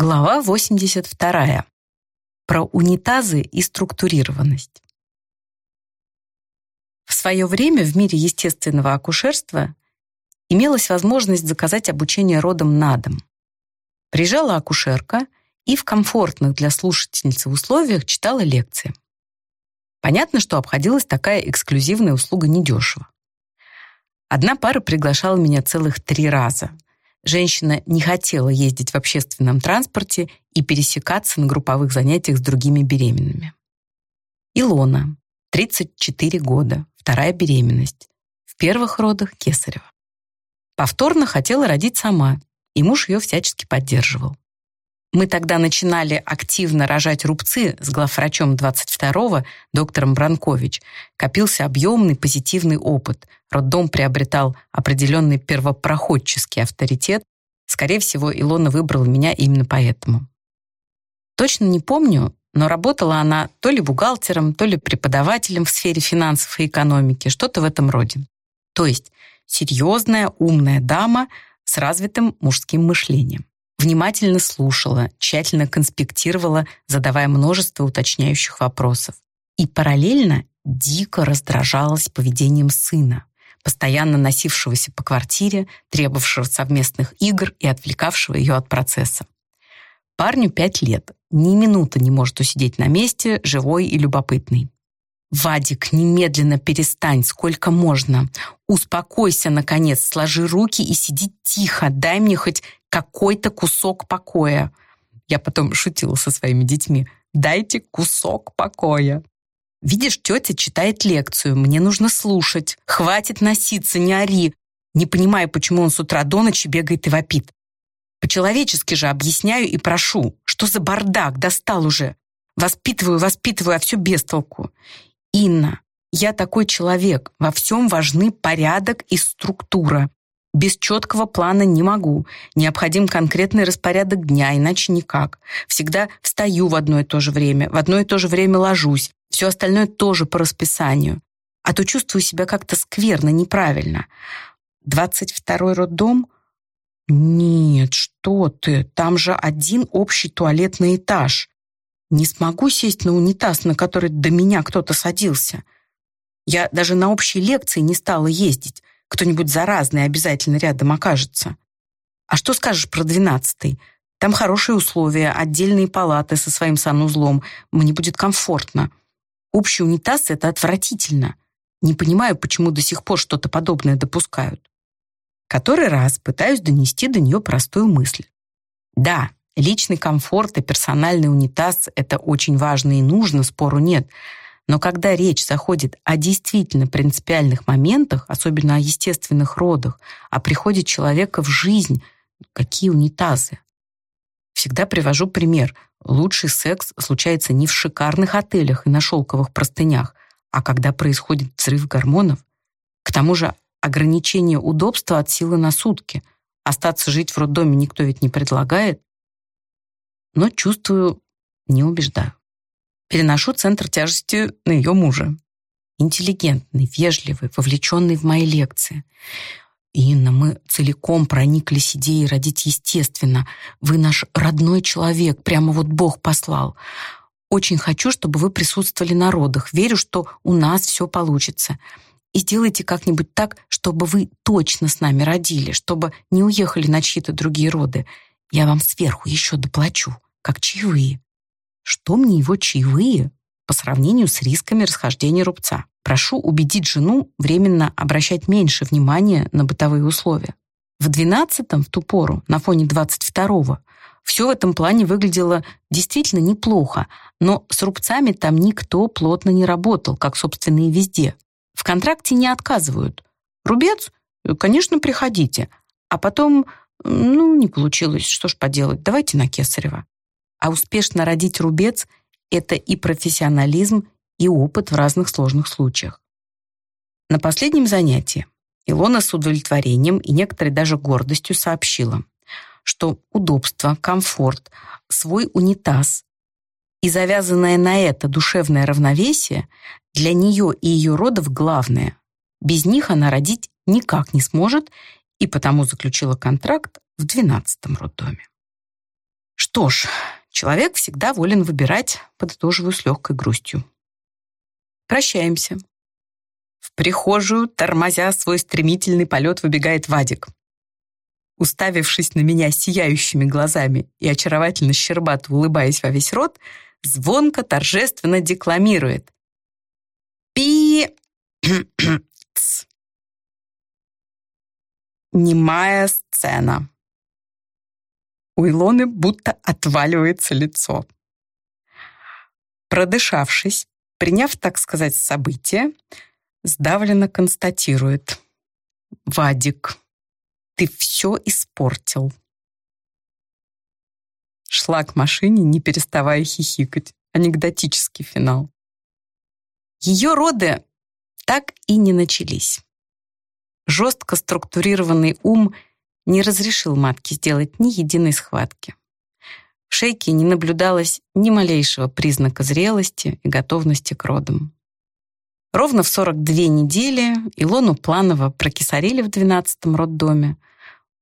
Глава 82. Про унитазы и структурированность. В свое время в мире естественного акушерства имелась возможность заказать обучение родом на дом. Приезжала акушерка и в комфортных для слушательницы условиях читала лекции. Понятно, что обходилась такая эксклюзивная услуга недешево. Одна пара приглашала меня целых три раза — Женщина не хотела ездить в общественном транспорте и пересекаться на групповых занятиях с другими беременными. Илона, 34 года, вторая беременность. В первых родах Кесарева. Повторно хотела родить сама, и муж ее всячески поддерживал. Мы тогда начинали активно рожать рубцы с главврачом 22-го, доктором Бранкович. Копился объемный позитивный опыт. Роддом приобретал определенный первопроходческий авторитет. Скорее всего, Илона выбрала меня именно поэтому. Точно не помню, но работала она то ли бухгалтером, то ли преподавателем в сфере финансов и экономики, что-то в этом роде. То есть серьезная, умная дама с развитым мужским мышлением. Внимательно слушала, тщательно конспектировала, задавая множество уточняющих вопросов. И параллельно дико раздражалась поведением сына, постоянно носившегося по квартире, требовавшего совместных игр и отвлекавшего ее от процесса. Парню пять лет, ни минуты не может усидеть на месте, живой и любопытный. «Вадик, немедленно перестань, сколько можно. Успокойся, наконец, сложи руки и сиди тихо, дай мне хоть какой-то кусок покоя». Я потом шутила со своими детьми. «Дайте кусок покоя». «Видишь, тетя читает лекцию, мне нужно слушать. Хватит носиться, не ори. Не понимаю, почему он с утра до ночи бегает и вопит. По-человечески же объясняю и прошу. Что за бардак, достал уже. Воспитываю, воспитываю, а все без толку. Инна, я такой человек, во всем важны порядок и структура. Без четкого плана не могу. Необходим конкретный распорядок дня, иначе никак. Всегда встаю в одно и то же время, в одно и то же время ложусь. Все остальное тоже по расписанию. А то чувствую себя как-то скверно, неправильно. Двадцать второй роддом? Нет, что ты, там же один общий туалетный этаж. Не смогу сесть на унитаз, на который до меня кто-то садился. Я даже на общие лекции не стала ездить. Кто-нибудь заразный обязательно рядом окажется. А что скажешь про двенадцатый? Там хорошие условия, отдельные палаты со своим санузлом. Мне будет комфортно. Общий унитаз — это отвратительно. Не понимаю, почему до сих пор что-то подобное допускают. Который раз пытаюсь донести до нее простую мысль. Да, Личный комфорт и персональный унитаз — это очень важно и нужно, спору нет. Но когда речь заходит о действительно принципиальных моментах, особенно о естественных родах, о приходе человека в жизнь, какие унитазы? Всегда привожу пример. Лучший секс случается не в шикарных отелях и на шелковых простынях, а когда происходит взрыв гормонов. К тому же ограничение удобства от силы на сутки. Остаться жить в роддоме никто ведь не предлагает но чувствую, не убеждаю. Переношу центр тяжести на ее мужа. Интеллигентный, вежливый, вовлеченный в мои лекции. Инна, мы целиком прониклись идеей родить естественно. Вы наш родной человек, прямо вот Бог послал. Очень хочу, чтобы вы присутствовали на родах. Верю, что у нас все получится. И сделайте как-нибудь так, чтобы вы точно с нами родили, чтобы не уехали на чьи-то другие роды. Я вам сверху еще доплачу как чаевые. Что мне его чаевые по сравнению с рисками расхождения рубца? Прошу убедить жену временно обращать меньше внимания на бытовые условия. В 12-м, в ту пору, на фоне 22-го, все в этом плане выглядело действительно неплохо, но с рубцами там никто плотно не работал, как, собственно, и везде. В контракте не отказывают. Рубец? Конечно, приходите. А потом, ну, не получилось, что ж поделать, давайте на Кесарева. А успешно родить рубец — это и профессионализм, и опыт в разных сложных случаях. На последнем занятии Илона с удовлетворением и некоторой даже гордостью сообщила, что удобство, комфорт, свой унитаз и завязанное на это душевное равновесие для нее и ее родов главное. Без них она родить никак не сможет и потому заключила контракт в 12-м роддоме. Что ж, человек всегда волен выбирать, подытоживаю с легкой грустью. Прощаемся. В прихожую, тормозя свой стремительный полет, выбегает Вадик. Уставившись на меня сияющими глазами и очаровательно щербато улыбаясь во весь рот, звонко, торжественно декламирует. Немая сцена. У Илоны будто отваливается лицо. Продышавшись, приняв, так сказать, событие, сдавленно констатирует. «Вадик, ты все испортил». Шла к машине, не переставая хихикать. Анекдотический финал. Ее роды так и не начались. Жестко структурированный ум не разрешил матке сделать ни единой схватки. В шейке не наблюдалось ни малейшего признака зрелости и готовности к родам. Ровно в 42 недели Илону планово прокисарили в 12-м роддоме,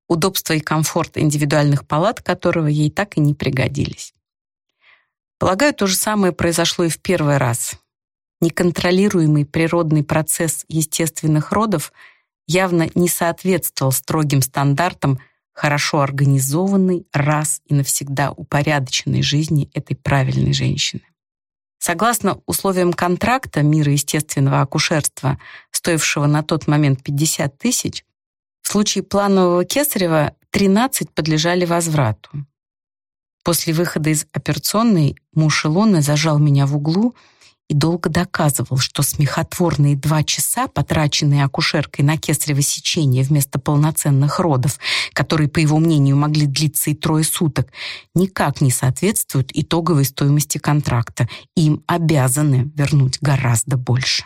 удобство и комфорт индивидуальных палат которого ей так и не пригодились. Полагаю, то же самое произошло и в первый раз. Неконтролируемый природный процесс естественных родов явно не соответствовал строгим стандартам хорошо организованной, раз и навсегда упорядоченной жизни этой правильной женщины. Согласно условиям контракта мира естественного акушерства, стоившего на тот момент 50 тысяч, в случае планового кесарева 13 подлежали возврату. После выхода из операционной муж Илоны зажал меня в углу и долго доказывал, что смехотворные два часа, потраченные акушеркой на кесарево сечение вместо полноценных родов, которые, по его мнению, могли длиться и трое суток, никак не соответствуют итоговой стоимости контракта. Им обязаны вернуть гораздо больше.